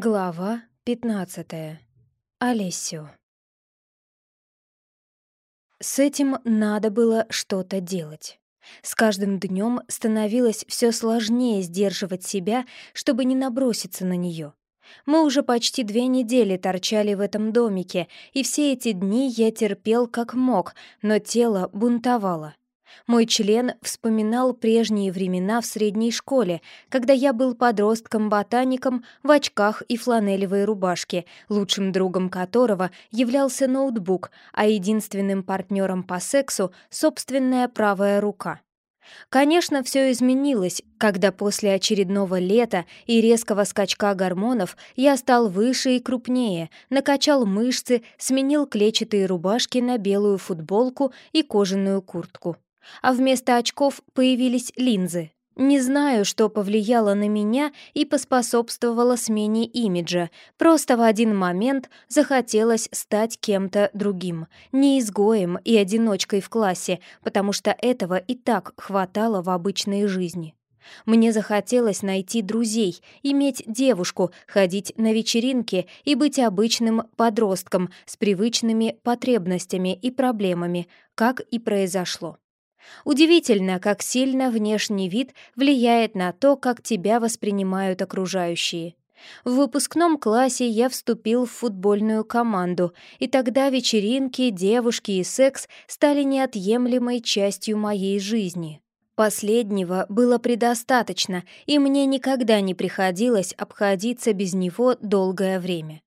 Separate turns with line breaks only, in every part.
Глава 15. Олесю. С этим надо было что-то делать. С каждым днем становилось все сложнее сдерживать себя, чтобы не наброситься на нее. Мы уже почти две недели торчали в этом домике, и все эти дни я терпел как мог, но тело бунтовало. Мой член вспоминал прежние времена в средней школе, когда я был подростком-ботаником в очках и фланелевой рубашке, лучшим другом которого являлся ноутбук, а единственным партнером по сексу — собственная правая рука. Конечно, все изменилось, когда после очередного лета и резкого скачка гормонов я стал выше и крупнее, накачал мышцы, сменил клетчатые рубашки на белую футболку и кожаную куртку а вместо очков появились линзы. Не знаю, что повлияло на меня и поспособствовало смене имиджа. Просто в один момент захотелось стать кем-то другим, не изгоем и одиночкой в классе, потому что этого и так хватало в обычной жизни. Мне захотелось найти друзей, иметь девушку, ходить на вечеринки и быть обычным подростком с привычными потребностями и проблемами, как и произошло. Удивительно, как сильно внешний вид влияет на то, как тебя воспринимают окружающие. В выпускном классе я вступил в футбольную команду, и тогда вечеринки, девушки и секс стали неотъемлемой частью моей жизни. Последнего было предостаточно, и мне никогда не приходилось обходиться без него долгое время.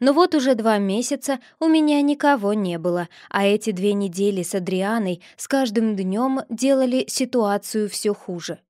Но вот уже два месяца у меня никого не было, а эти две недели с Адрианой с каждым днем делали ситуацию все хуже.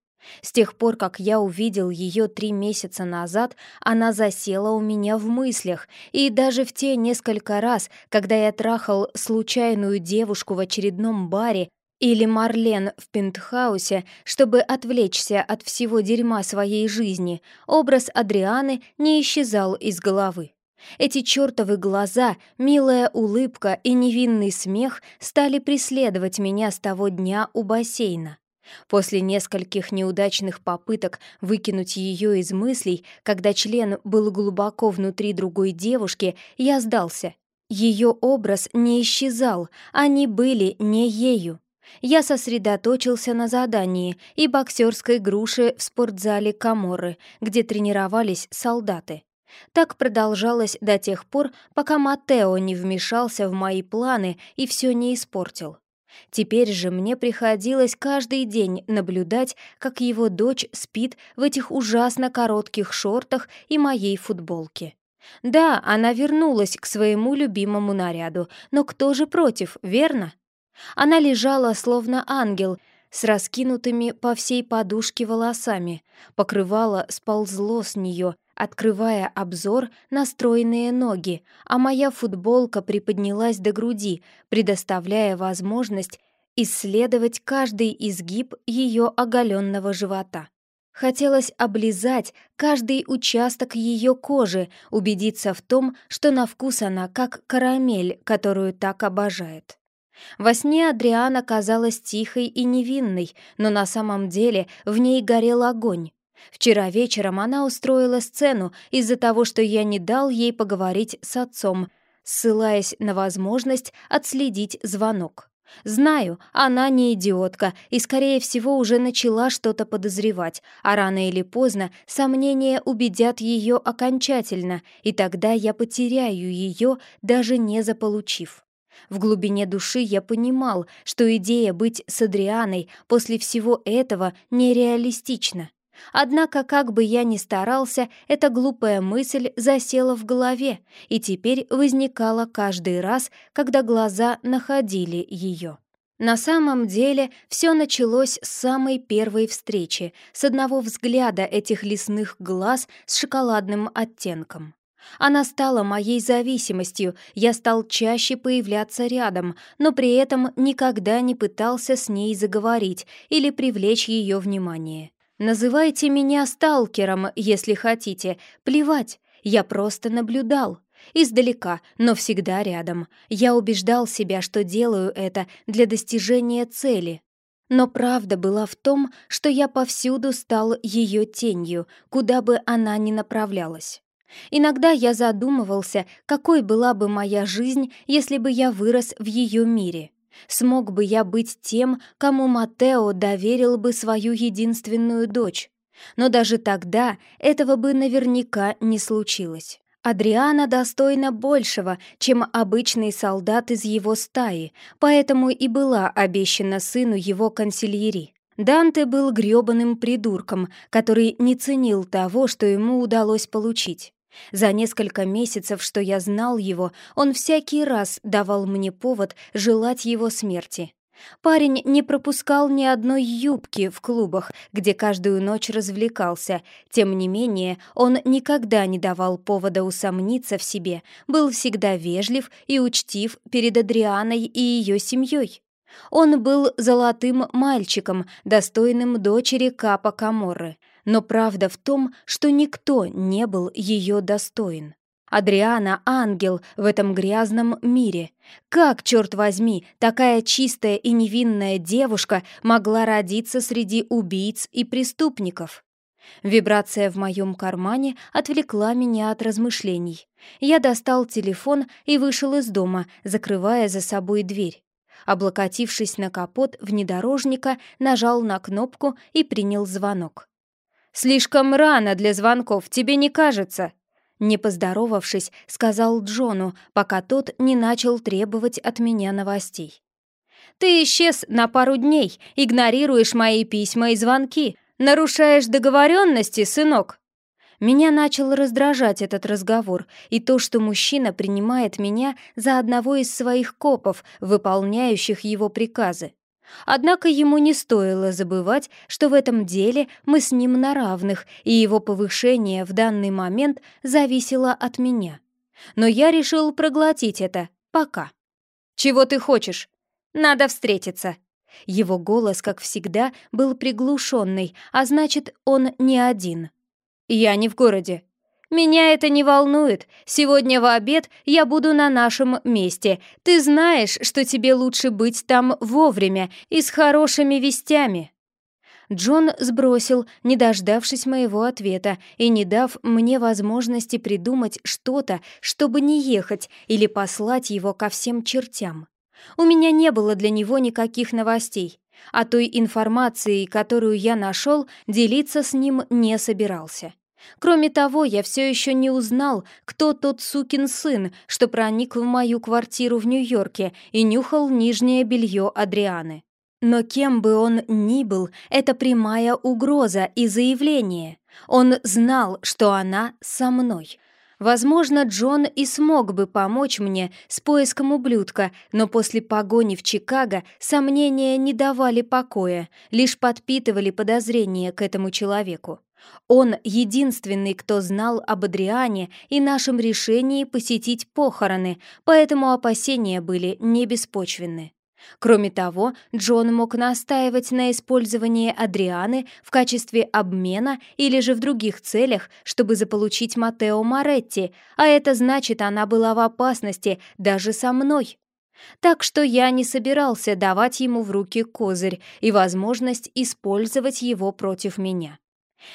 С тех пор, как я увидел ее три месяца назад, она засела у меня в мыслях, и даже в те несколько раз, когда я трахал случайную девушку в очередном баре или Марлен в пентхаусе, чтобы отвлечься от всего дерьма своей жизни, образ Адрианы не исчезал из головы. Эти чертовы глаза, милая улыбка и невинный смех стали преследовать меня с того дня у бассейна. После нескольких неудачных попыток выкинуть ее из мыслей, когда член был глубоко внутри другой девушки, я сдался. Ее образ не исчезал, они были не ею. Я сосредоточился на задании и боксерской груши в спортзале Каморы, где тренировались солдаты. Так продолжалось до тех пор, пока Матео не вмешался в мои планы и все не испортил. Теперь же мне приходилось каждый день наблюдать, как его дочь спит в этих ужасно коротких шортах и моей футболке. Да, она вернулась к своему любимому наряду, но кто же против, верно? Она лежала словно ангел, с раскинутыми по всей подушке волосами. Покрывало сползло с нее, открывая обзор на стройные ноги, а моя футболка приподнялась до груди, предоставляя возможность исследовать каждый изгиб ее оголенного живота. Хотелось облизать каждый участок ее кожи, убедиться в том, что на вкус она как карамель, которую так обожает. Во сне Адриана казалась тихой и невинной, но на самом деле в ней горел огонь. Вчера вечером она устроила сцену из-за того, что я не дал ей поговорить с отцом, ссылаясь на возможность отследить звонок. Знаю, она не идиотка и, скорее всего, уже начала что-то подозревать, а рано или поздно сомнения убедят ее окончательно, и тогда я потеряю ее, даже не заполучив. В глубине души я понимал, что идея быть с Адрианой после всего этого нереалистична. Однако, как бы я ни старался, эта глупая мысль засела в голове и теперь возникала каждый раз, когда глаза находили ее. На самом деле все началось с самой первой встречи, с одного взгляда этих лесных глаз с шоколадным оттенком. Она стала моей зависимостью, я стал чаще появляться рядом, но при этом никогда не пытался с ней заговорить или привлечь ее внимание. Называйте меня сталкером, если хотите. Плевать, я просто наблюдал. Издалека, но всегда рядом. Я убеждал себя, что делаю это для достижения цели. Но правда была в том, что я повсюду стал ее тенью, куда бы она ни направлялась. Иногда я задумывался, какой была бы моя жизнь, если бы я вырос в ее мире. Смог бы я быть тем, кому Матео доверил бы свою единственную дочь. Но даже тогда этого бы наверняка не случилось. Адриана достойна большего, чем обычный солдат из его стаи, поэтому и была обещана сыну его консильери. Данте был грёбаным придурком, который не ценил того, что ему удалось получить. За несколько месяцев, что я знал его, он всякий раз давал мне повод желать его смерти. Парень не пропускал ни одной юбки в клубах, где каждую ночь развлекался. Тем не менее, он никогда не давал повода усомниться в себе, был всегда вежлив и учтив перед Адрианой и ее семьей. Он был золотым мальчиком, достойным дочери Капа Каморры — но правда в том, что никто не был ее достоин. Адриана — ангел в этом грязном мире. Как, черт возьми, такая чистая и невинная девушка могла родиться среди убийц и преступников? Вибрация в моем кармане отвлекла меня от размышлений. Я достал телефон и вышел из дома, закрывая за собой дверь. Облокотившись на капот внедорожника, нажал на кнопку и принял звонок. «Слишком рано для звонков, тебе не кажется?» Не поздоровавшись, сказал Джону, пока тот не начал требовать от меня новостей. «Ты исчез на пару дней, игнорируешь мои письма и звонки, нарушаешь договоренности, сынок!» Меня начал раздражать этот разговор и то, что мужчина принимает меня за одного из своих копов, выполняющих его приказы. Однако ему не стоило забывать, что в этом деле мы с ним на равных, и его повышение в данный момент зависело от меня. Но я решил проглотить это пока. «Чего ты хочешь? Надо встретиться!» Его голос, как всегда, был приглушенный, а значит, он не один. «Я не в городе. «Меня это не волнует. Сегодня в обед я буду на нашем месте. Ты знаешь, что тебе лучше быть там вовремя и с хорошими вестями». Джон сбросил, не дождавшись моего ответа и не дав мне возможности придумать что-то, чтобы не ехать или послать его ко всем чертям. У меня не было для него никаких новостей, а той информацией, которую я нашел, делиться с ним не собирался. Кроме того, я все еще не узнал, кто тот сукин сын, что проник в мою квартиру в Нью-Йорке и нюхал нижнее белье Адрианы. Но кем бы он ни был, это прямая угроза и заявление. Он знал, что она со мной. Возможно, Джон и смог бы помочь мне с поиском ублюдка, но после погони в Чикаго сомнения не давали покоя, лишь подпитывали подозрения к этому человеку. Он единственный, кто знал об Адриане и нашем решении посетить похороны, поэтому опасения были не беспочвенны. Кроме того, Джон мог настаивать на использовании Адрианы в качестве обмена или же в других целях, чтобы заполучить Матео Моретти, а это значит, она была в опасности даже со мной. Так что я не собирался давать ему в руки козырь и возможность использовать его против меня.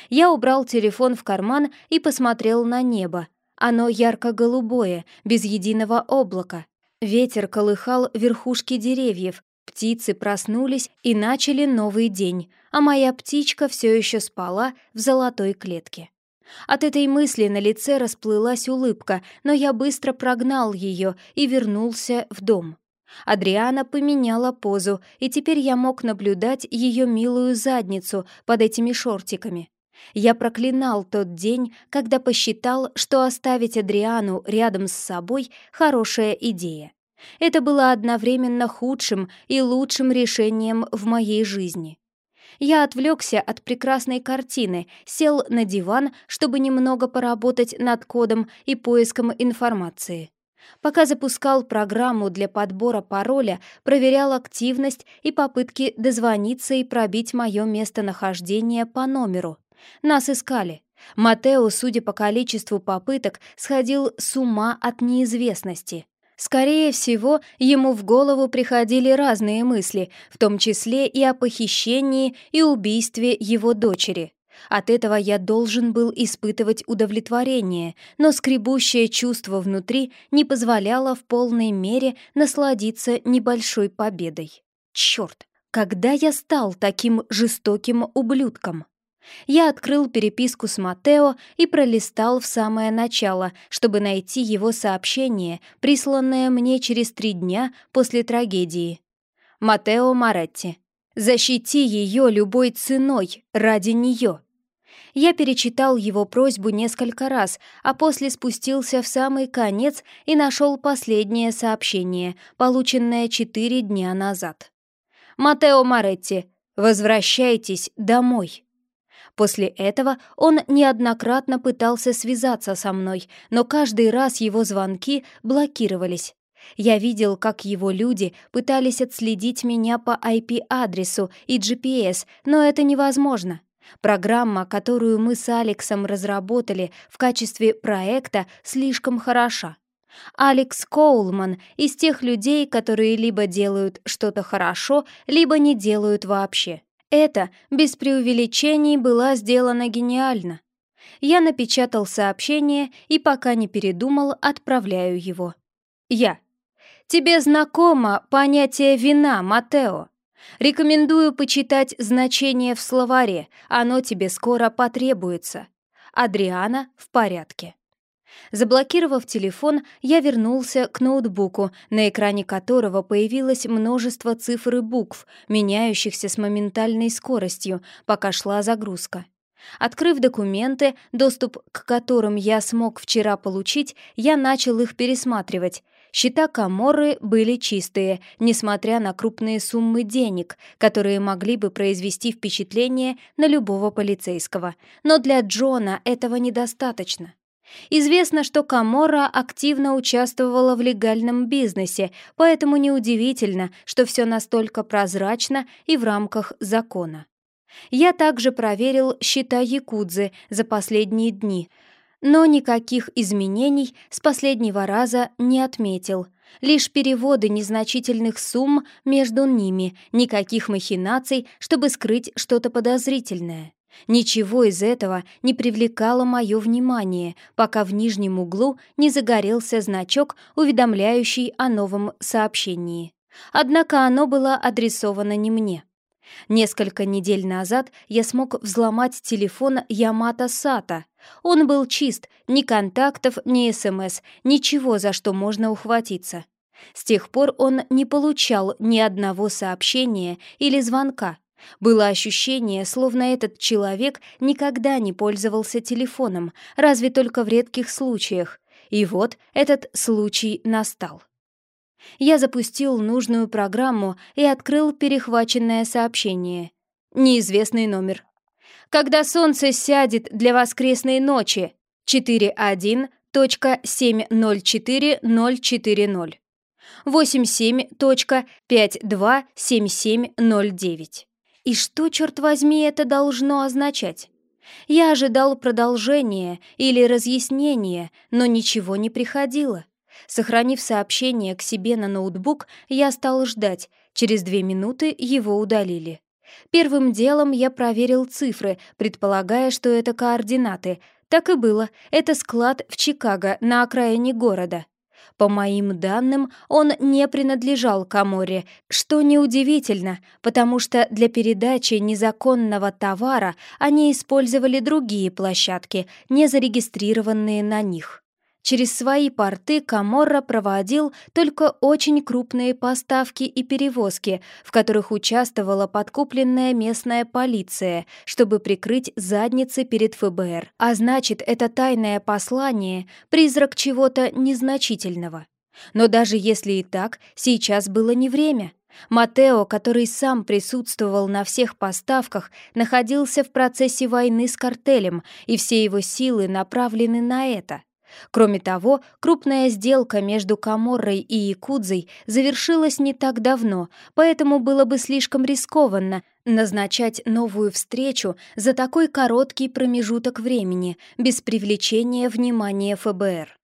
Я убрал телефон в карман и посмотрел на небо. Оно ярко-голубое, без единого облака. Ветер колыхал верхушки деревьев, птицы проснулись и начали новый день, а моя птичка все еще спала в золотой клетке. От этой мысли на лице расплылась улыбка, но я быстро прогнал ее и вернулся в дом. Адриана поменяла позу, и теперь я мог наблюдать ее милую задницу под этими шортиками. Я проклинал тот день, когда посчитал, что оставить Адриану рядом с собой — хорошая идея. Это было одновременно худшим и лучшим решением в моей жизни. Я отвлекся от прекрасной картины, сел на диван, чтобы немного поработать над кодом и поиском информации. Пока запускал программу для подбора пароля, проверял активность и попытки дозвониться и пробить мое местонахождение по номеру. Нас искали. Матео, судя по количеству попыток, сходил с ума от неизвестности. Скорее всего, ему в голову приходили разные мысли, в том числе и о похищении и убийстве его дочери. От этого я должен был испытывать удовлетворение, но скребущее чувство внутри не позволяло в полной мере насладиться небольшой победой. Черт, когда я стал таким жестоким ублюдком? Я открыл переписку с Матео и пролистал в самое начало, чтобы найти его сообщение, присланное мне через три дня после трагедии. Матео Маретти. «Защити ее любой ценой, ради нее». Я перечитал его просьбу несколько раз, а после спустился в самый конец и нашел последнее сообщение, полученное четыре дня назад. «Матео Маретти, возвращайтесь домой». После этого он неоднократно пытался связаться со мной, но каждый раз его звонки блокировались. Я видел, как его люди пытались отследить меня по IP-адресу и GPS, но это невозможно. Программа, которую мы с Алексом разработали в качестве проекта, слишком хороша. Алекс Коулман из тех людей, которые либо делают что-то хорошо, либо не делают вообще. Это, без преувеличений, была сделано гениально. Я напечатал сообщение и, пока не передумал, отправляю его. Я. Тебе знакомо понятие «вина», Матео? Рекомендую почитать значение в словаре, оно тебе скоро потребуется. Адриана в порядке. Заблокировав телефон, я вернулся к ноутбуку, на экране которого появилось множество цифр и букв, меняющихся с моментальной скоростью, пока шла загрузка. Открыв документы, доступ к которым я смог вчера получить, я начал их пересматривать. Счета Каморы были чистые, несмотря на крупные суммы денег, которые могли бы произвести впечатление на любого полицейского. Но для Джона этого недостаточно. Известно, что Камора активно участвовала в легальном бизнесе, поэтому неудивительно, что все настолько прозрачно и в рамках закона. Я также проверил счета Якудзы за последние дни, но никаких изменений с последнего раза не отметил. Лишь переводы незначительных сумм между ними, никаких махинаций, чтобы скрыть что-то подозрительное. Ничего из этого не привлекало мое внимание, пока в нижнем углу не загорелся значок, уведомляющий о новом сообщении. Однако оно было адресовано не мне. Несколько недель назад я смог взломать телефон Ямато Сата. Он был чист, ни контактов, ни СМС, ничего, за что можно ухватиться. С тех пор он не получал ни одного сообщения или звонка. Было ощущение, словно этот человек никогда не пользовался телефоном, разве только в редких случаях. И вот этот случай настал. Я запустил нужную программу и открыл перехваченное сообщение. Неизвестный номер. Когда солнце сядет для воскресной ночи. 41.704.040. 87.527709. И что, черт возьми, это должно означать? Я ожидал продолжения или разъяснения, но ничего не приходило. Сохранив сообщение к себе на ноутбук, я стал ждать. Через две минуты его удалили. Первым делом я проверил цифры, предполагая, что это координаты. Так и было. Это склад в Чикаго, на окраине города. По моим данным, он не принадлежал Каморе, что неудивительно, потому что для передачи незаконного товара они использовали другие площадки, не зарегистрированные на них. Через свои порты Каморра проводил только очень крупные поставки и перевозки, в которых участвовала подкупленная местная полиция, чтобы прикрыть задницы перед ФБР. А значит, это тайное послание — призрак чего-то незначительного. Но даже если и так, сейчас было не время. Матео, который сам присутствовал на всех поставках, находился в процессе войны с картелем, и все его силы направлены на это. Кроме того, крупная сделка между Каморрой и Якудзой завершилась не так давно, поэтому было бы слишком рискованно назначать новую встречу за такой короткий промежуток времени, без привлечения внимания ФБР.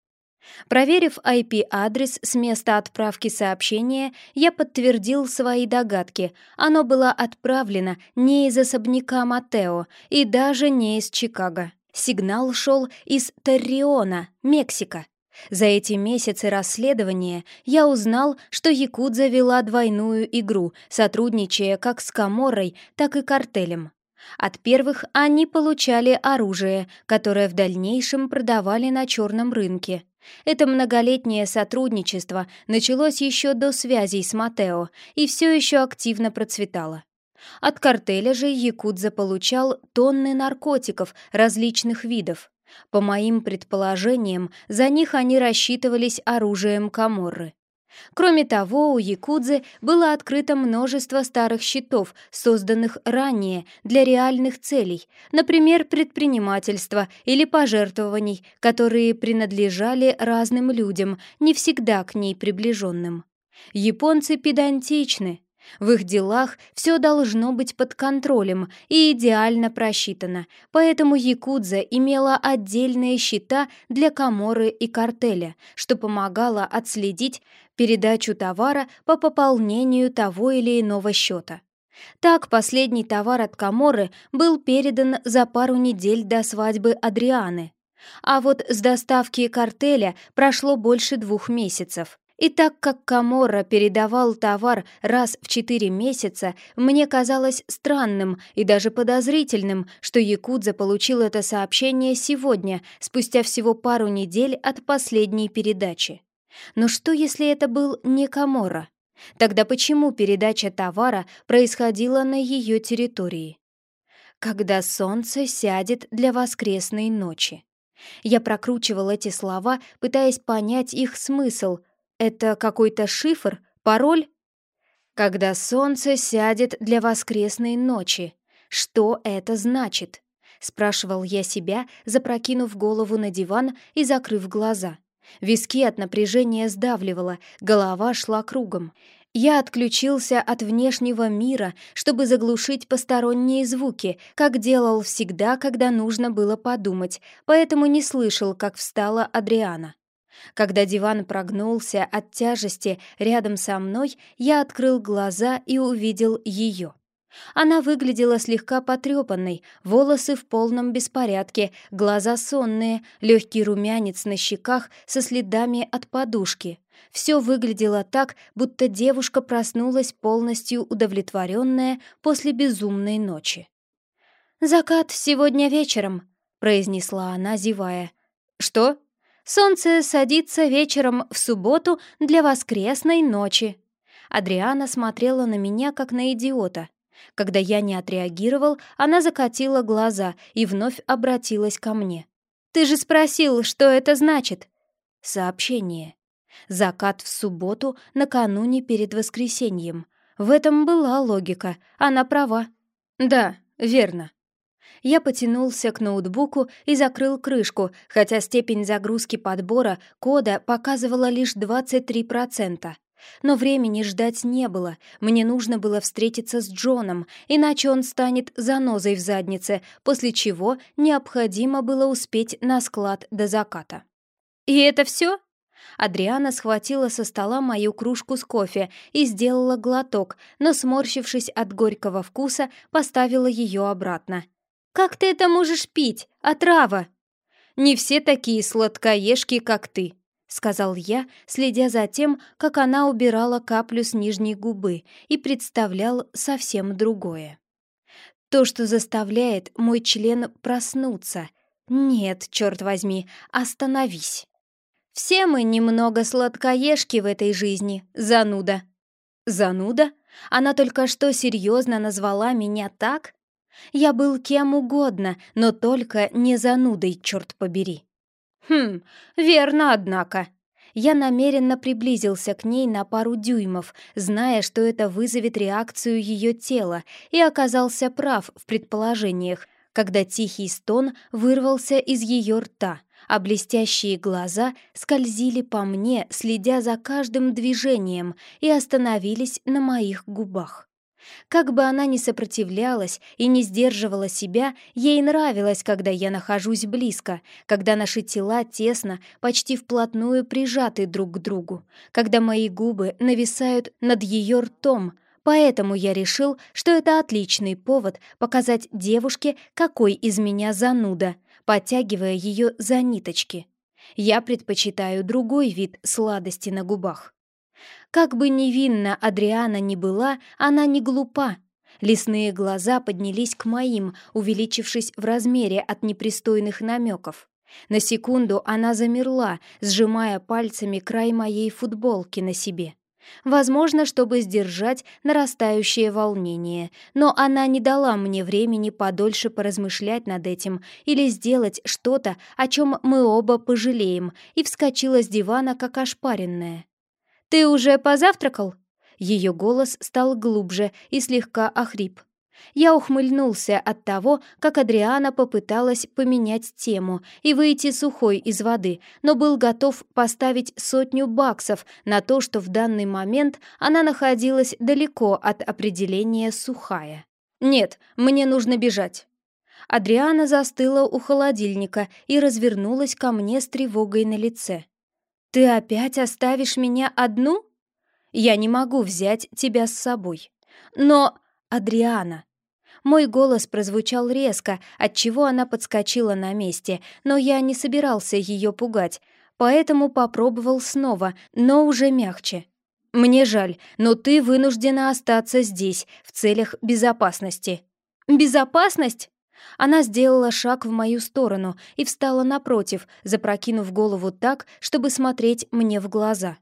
Проверив IP-адрес с места отправки сообщения, я подтвердил свои догадки. Оно было отправлено не из особняка Матео и даже не из Чикаго. Сигнал шел из Торреона, Мексика. За эти месяцы расследования я узнал, что Якудза вела двойную игру, сотрудничая как с Каморой, так и картелем. От первых они получали оружие, которое в дальнейшем продавали на черном рынке. Это многолетнее сотрудничество началось еще до связей с Матео и все еще активно процветало. От картеля же Якудза получал тонны наркотиков различных видов. По моим предположениям, за них они рассчитывались оружием Каморры. Кроме того, у Якудзы было открыто множество старых счетов, созданных ранее для реальных целей, например, предпринимательства или пожертвований, которые принадлежали разным людям, не всегда к ней приближенным. Японцы педантичны, в их делах все должно быть под контролем и идеально просчитано, поэтому Якудза имела отдельные счета для Каморы и картеля, что помогало отследить передачу товара по пополнению того или иного счета. Так, последний товар от Каморы был передан за пару недель до свадьбы Адрианы. А вот с доставки картеля прошло больше двух месяцев. И так как Каморра передавал товар раз в четыре месяца, мне казалось странным и даже подозрительным, что Якудза получил это сообщение сегодня, спустя всего пару недель от последней передачи. Но что, если это был не Каморра? Тогда почему передача товара происходила на ее территории? «Когда солнце сядет для воскресной ночи». Я прокручивал эти слова, пытаясь понять их смысл — это какой-то шифр? Пароль? Когда солнце сядет для воскресной ночи. Что это значит? Спрашивал я себя, запрокинув голову на диван и закрыв глаза. Виски от напряжения сдавливало, голова шла кругом. Я отключился от внешнего мира, чтобы заглушить посторонние звуки, как делал всегда, когда нужно было подумать, поэтому не слышал, как встала Адриана. Когда диван прогнулся от тяжести рядом со мной, я открыл глаза и увидел ее. Она выглядела слегка потрепанной, волосы в полном беспорядке, глаза сонные, легкий румянец на щеках со следами от подушки. Все выглядело так, будто девушка проснулась полностью удовлетворенная после безумной ночи. «Закат сегодня вечером», — произнесла она, зевая. «Что?» Солнце садится вечером в субботу для воскресной ночи. Адриана смотрела на меня, как на идиота. Когда я не отреагировал, она закатила глаза и вновь обратилась ко мне. «Ты же спросил, что это значит?» Сообщение. Закат в субботу накануне перед воскресеньем. В этом была логика, она права. «Да, верно», я потянулся к ноутбуку и закрыл крышку, хотя степень загрузки подбора кода показывала лишь 23%. Но времени ждать не было, мне нужно было встретиться с Джоном, иначе он станет занозой в заднице, после чего необходимо было успеть на склад до заката. «И это все?» Адриана схватила со стола мою кружку с кофе и сделала глоток, но, сморщившись от горького вкуса, поставила ее обратно. «Как ты это можешь пить? Отрава!» «Не все такие сладкоежки, как ты», — сказал я, следя за тем, как она убирала каплю с нижней губы и представлял совсем другое. То, что заставляет мой член проснуться. Нет, черт возьми, остановись. Все мы немного сладкоежки в этой жизни, зануда. Зануда? Она только что серьезно назвала меня так? Я был кем угодно, но только не занудой, черт побери. Хм, верно, однако. Я намеренно приблизился к ней на пару дюймов, зная, что это вызовет реакцию ее тела, и оказался прав в предположениях, когда тихий стон вырвался из ее рта, а блестящие глаза скользили по мне, следя за каждым движением, и остановились на моих губах. Как бы она ни сопротивлялась и не сдерживала себя, ей нравилось, когда я нахожусь близко, когда наши тела тесно, почти вплотную прижаты друг к другу, когда мои губы нависают над ее ртом, поэтому я решил, что это отличный повод показать девушке, какой из меня зануда, подтягивая ее за ниточки. Я предпочитаю другой вид сладости на губах. Как бы невинна Адриана ни была, она не глупа. Лесные глаза поднялись к моим, увеличившись в размере от непристойных намеков. На секунду она замерла, сжимая пальцами край моей футболки на себе. Возможно, чтобы сдержать нарастающее волнение, но она не дала мне времени подольше поразмышлять над этим или сделать что-то, о чем мы оба пожалеем, и вскочила с дивана, как ошпаренная. «Ты уже позавтракал?» Ее голос стал глубже и слегка охрип. Я ухмыльнулся от того, как Адриана попыталась поменять тему и выйти сухой из воды, но был готов поставить сотню баксов на то, что в данный момент она находилась далеко от определения «сухая». «Нет, мне нужно бежать». Адриана застыла у холодильника и развернулась ко мне с тревогой на лице. «Ты опять оставишь меня одну?» «Я не могу взять тебя с собой». «Но...» «Адриана...» Мой голос прозвучал резко, отчего она подскочила на месте, но я не собирался ее пугать, поэтому попробовал снова, но уже мягче. «Мне жаль, но ты вынуждена остаться здесь, в целях безопасности». «Безопасность?» Она сделала шаг в мою сторону и встала напротив, запрокинув голову так, чтобы смотреть мне в глаза.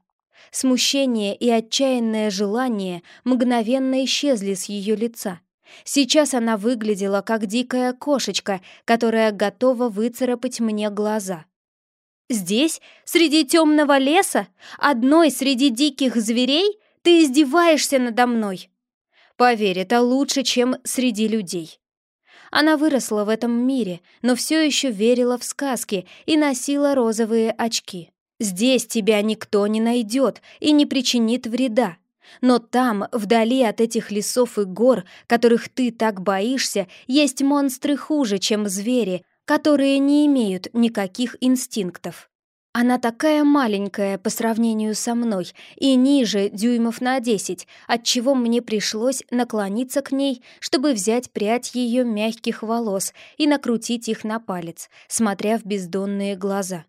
Смущение и отчаянное желание мгновенно исчезли с ее лица. Сейчас она выглядела как дикая кошечка, которая готова выцарапать мне глаза. «Здесь, среди темного леса, одной среди диких зверей, ты издеваешься надо мной!» «Поверь, это лучше, чем среди людей», она выросла в этом мире, но все еще верила в сказки и носила розовые очки. Здесь тебя никто не найдет и не причинит вреда. Но там, вдали от этих лесов и гор, которых ты так боишься, есть монстры хуже, чем звери, которые не имеют никаких инстинктов. Она такая маленькая по сравнению со мной и ниже дюймов на десять, отчего мне пришлось наклониться к ней, чтобы взять прядь ее мягких волос и накрутить их на палец, смотря в бездонные глаза.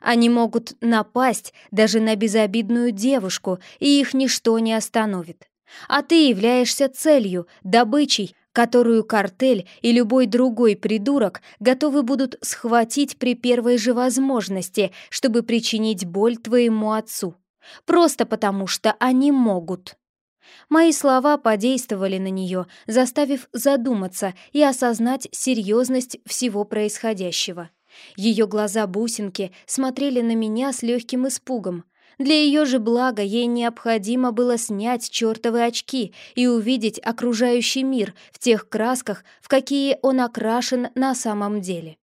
Они могут напасть даже на безобидную девушку, и их ничто не остановит. А ты являешься целью, добычей, которую картель и любой другой придурок готовы будут схватить при первой же возможности, чтобы причинить боль твоему отцу. Просто потому, что они могут. Мои слова подействовали на нее, заставив задуматься и осознать серьезность всего происходящего. Ее глаза-бусинки смотрели на меня с легким испугом — для ее же блага ей необходимо было снять чертовы очки и увидеть окружающий мир в тех красках, в какие он окрашен на самом деле.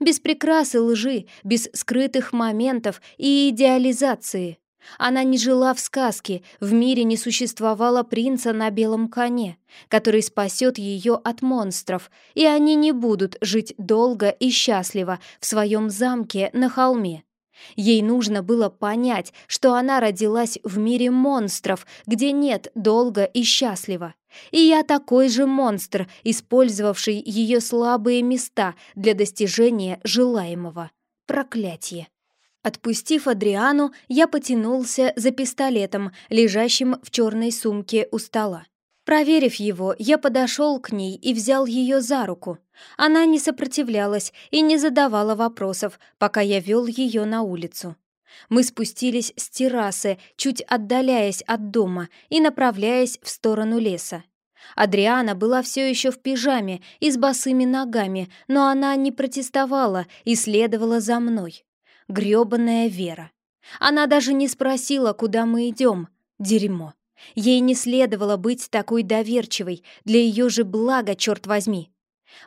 Без прикрас и лжи, без скрытых моментов и идеализации. Она не жила в сказке, в мире не существовало принца на белом коне, который спасет ее от монстров, и они не будут жить долго и счастливо в своем замке на холме. Ей нужно было понять, что она родилась в мире монстров, где нет долго и счастливо. И я такой же монстр, использовавший ее слабые места для достижения желаемого. Проклятие. Отпустив Адриану, я потянулся за пистолетом, лежащим в черной сумке у стола. Проверив его, я подошел к ней и взял ее за руку. Она не сопротивлялась и не задавала вопросов, пока я вел ее на улицу. Мы спустились с террасы, чуть отдаляясь от дома и направляясь в сторону леса. Адриана была все еще в пижаме и с босыми ногами, но она не протестовала и следовала за мной. Грёбаная Вера. Она даже не спросила, куда мы идем. Дерьмо. Ей не следовало быть такой доверчивой, для ее же блага, черт возьми.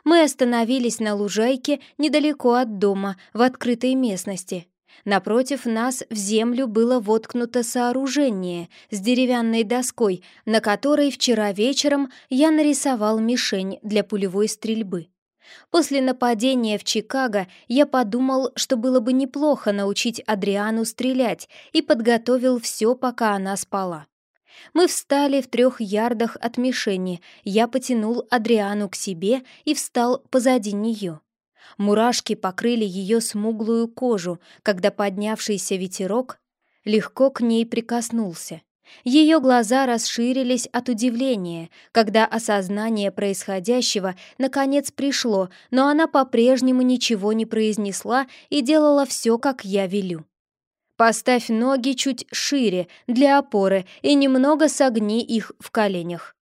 Мы остановились на лужайке недалеко от дома, в открытой местности. Напротив нас в землю было воткнуто сооружение с деревянной доской, на которой вчера вечером я нарисовал мишень для пулевой стрельбы. После нападения в Чикаго я подумал, что было бы неплохо научить Адриану стрелять, и подготовил все, пока она спала. Мы встали в трех ярдах от мишени, я потянул Адриану к себе и встал позади нее. Мурашки покрыли ее смуглую кожу, когда поднявшийся ветерок легко к ней прикоснулся. Ее глаза расширились от удивления, когда осознание происходящего наконец пришло, но она по-прежнему ничего не произнесла и делала все, как я велю. «Поставь ноги чуть шире для опоры и немного согни их в коленях».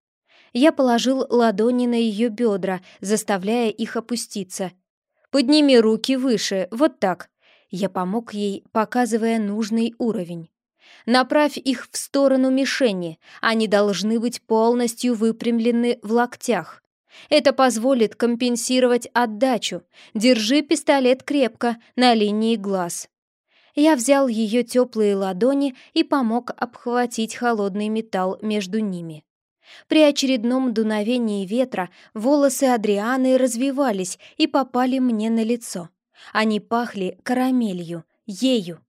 Я положил ладони на ее бедра, заставляя их опуститься. «Подними руки выше, вот так». Я помог ей, показывая нужный уровень. Направь их в сторону мишени, они должны быть полностью выпрямлены в локтях. Это позволит компенсировать отдачу. Держи пистолет крепко, на линии глаз. Я взял ее теплые ладони и помог обхватить холодный металл между ними. При очередном дуновении ветра волосы Адрианы развивались и попали мне на лицо. Они пахли карамелью, ею.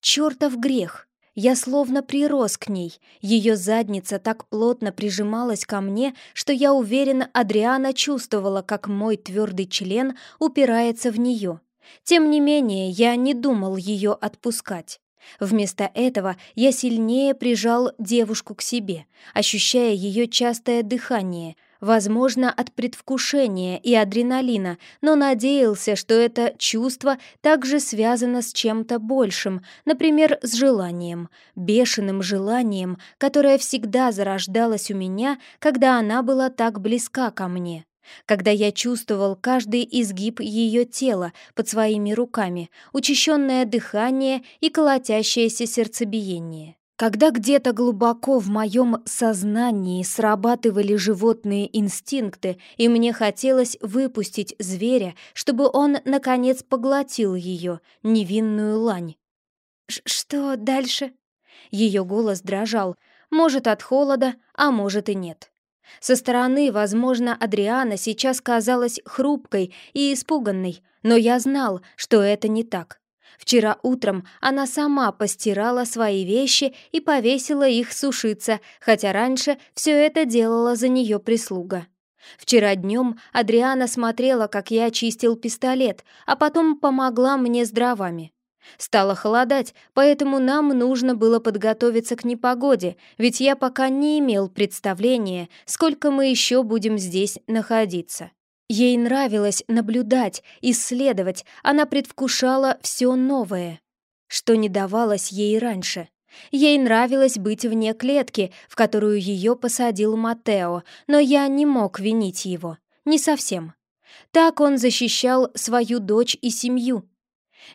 Чертов грех! Я словно прирос к ней. Ее задница так плотно прижималась ко мне, что я уверена, Адриана чувствовала, как мой твердый член упирается в нее. Тем не менее, я не думал ее отпускать. Вместо этого я сильнее прижал девушку к себе, ощущая ее частое дыхание — возможно, от предвкушения и адреналина, но надеялся, что это чувство также связано с чем-то большим, например, с желанием, бешеным желанием, которое всегда зарождалось у меня, когда она была так близка ко мне когда я чувствовал каждый изгиб ее тела под своими руками, учащенное дыхание и колотящееся сердцебиение. Когда где-то глубоко в моем сознании срабатывали животные инстинкты, и мне хотелось выпустить зверя, чтобы он, наконец, поглотил ее, невинную лань. «Что дальше?» Ее голос дрожал, может, от холода, а может и нет. Со стороны, возможно, Адриана сейчас казалась хрупкой и испуганной, но я знал, что это не так. Вчера утром она сама постирала свои вещи и повесила их сушиться, хотя раньше все это делала за нее прислуга. Вчера днем Адриана смотрела, как я чистил пистолет, а потом помогла мне с дровами. Стало холодать, поэтому нам нужно было подготовиться к непогоде, ведь я пока не имел представления, сколько мы еще будем здесь находиться. Ей нравилось наблюдать, исследовать, она предвкушала все новое, что не давалось ей раньше. Ей нравилось быть вне клетки, в которую ее посадил Матео, но я не мог винить его. Не совсем. Так он защищал свою дочь и семью.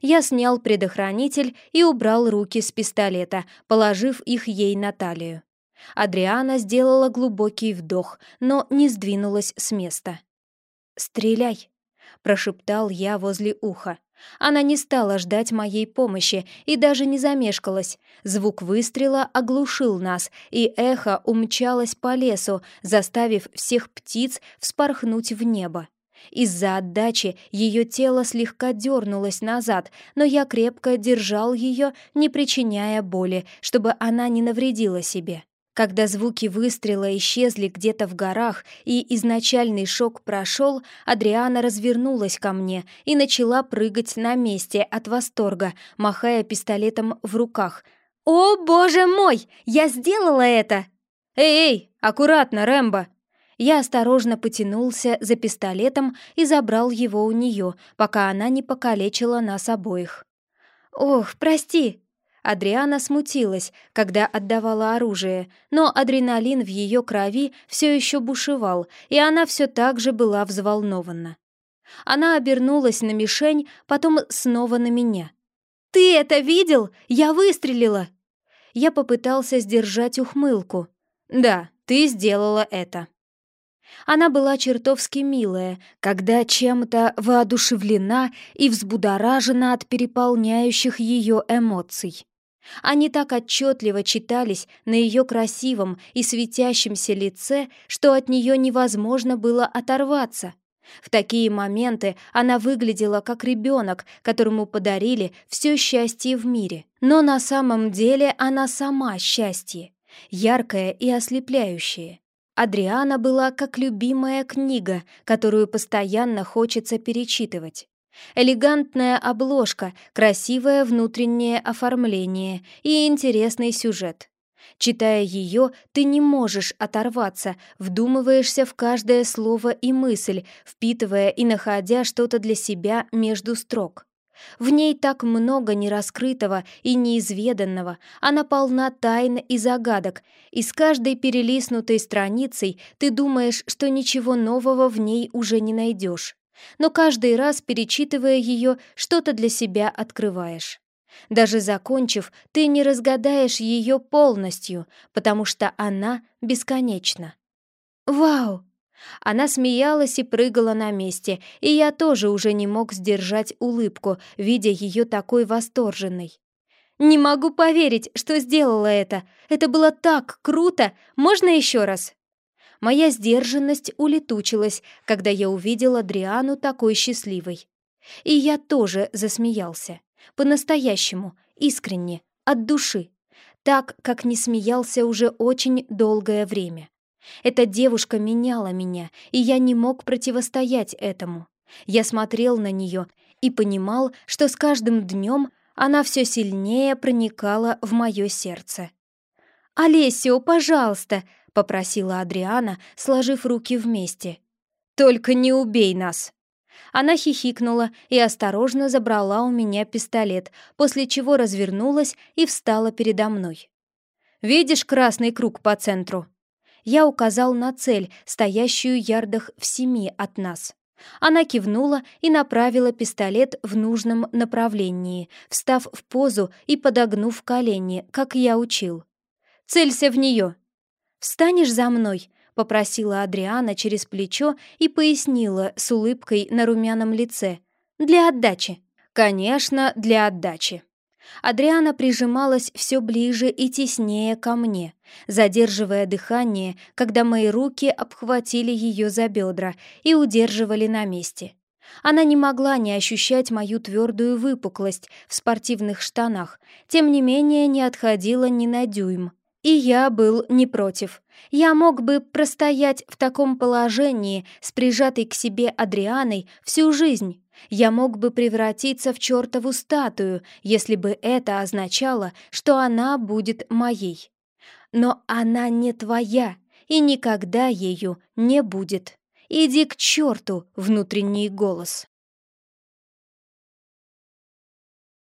Я снял предохранитель и убрал руки с пистолета, положив их ей на талию. Адриана сделала глубокий вдох, но не сдвинулась с места. «Стреляй!» — прошептал я возле уха. Она не стала ждать моей помощи и даже не замешкалась. Звук выстрела оглушил нас, и эхо умчалось по лесу, заставив всех птиц вспорхнуть в небо. Из-за отдачи ее тело слегка дернулось назад, но я крепко держал ее, не причиняя боли, чтобы она не навредила себе. Когда звуки выстрела исчезли где-то в горах и изначальный шок прошел, Адриана развернулась ко мне и начала прыгать на месте от восторга, махая пистолетом в руках. «О, боже мой! Я сделала это!» «Эй, аккуратно, Рэмбо!» Я осторожно потянулся за пистолетом и забрал его у нее, пока она не покалечила нас обоих. «Ох, прости!» Адриана смутилась, когда отдавала оружие, но адреналин в ее крови все еще бушевал, и она все так же была взволнована. Она обернулась на мишень, потом снова на меня. «Ты это видел? Я выстрелила!» Я попытался сдержать ухмылку. «Да, ты сделала это». Она была чертовски милая, когда чем-то воодушевлена и взбудоражена от переполняющих ее эмоций. Они так отчетливо читались на ее красивом и светящемся лице, что от нее невозможно было оторваться. В такие моменты она выглядела как ребенок, которому подарили все счастье в мире. Но на самом деле она сама счастье, яркое и ослепляющее. Адриана была как любимая книга, которую постоянно хочется перечитывать. Элегантная обложка, красивое внутреннее оформление и интересный сюжет. Читая ее, ты не можешь оторваться, вдумываешься в каждое слово и мысль, впитывая и находя что-то для себя между строк. В ней так много нераскрытого и неизведанного, она полна тайн и загадок, и с каждой перелистнутой страницей ты думаешь, что ничего нового в ней уже не найдешь но каждый раз, перечитывая ее, что-то для себя открываешь. Даже закончив, ты не разгадаешь ее полностью, потому что она бесконечна. «Вау!» Она смеялась и прыгала на месте, и я тоже уже не мог сдержать улыбку, видя ее такой восторженной. «Не могу поверить, что сделала это! Это было так круто! Можно еще раз?» Моя сдержанность улетучилась, когда я увидела Дриану такой счастливой. И я тоже засмеялся. По-настоящему, искренне, от души. Так, как не смеялся уже очень долгое время. Эта девушка меняла меня, и я не мог противостоять этому. Я смотрел на нее и понимал, что с каждым днем она все сильнее проникала в мое сердце. «Олесио, пожалуйста!» попросила Адриана, сложив руки вместе. «Только не убей нас!» Она хихикнула и осторожно забрала у меня пистолет, после чего развернулась и встала передо мной. «Видишь красный круг по центру?» Я указал на цель, стоящую ярдах в семи от нас. Она кивнула и направила пистолет в нужном направлении, встав в позу и подогнув колени, как я учил. «Целься в нее!» «Встанешь за мной?» — попросила Адриана через плечо и пояснила с улыбкой на румяном лице. «Для отдачи». «Конечно, для отдачи». Адриана прижималась все ближе и теснее ко мне, задерживая дыхание, когда мои руки обхватили ее за бедра и удерживали на месте. Она не могла не ощущать мою твердую выпуклость в спортивных штанах, тем не менее не отходила ни на дюйм. И я был не против. Я мог бы простоять в таком положении с прижатой к себе Адрианой всю жизнь. Я мог бы превратиться в чертову статую, если бы это означало, что она будет моей. Но она не твоя и никогда ею не будет. Иди к черту, внутренний голос.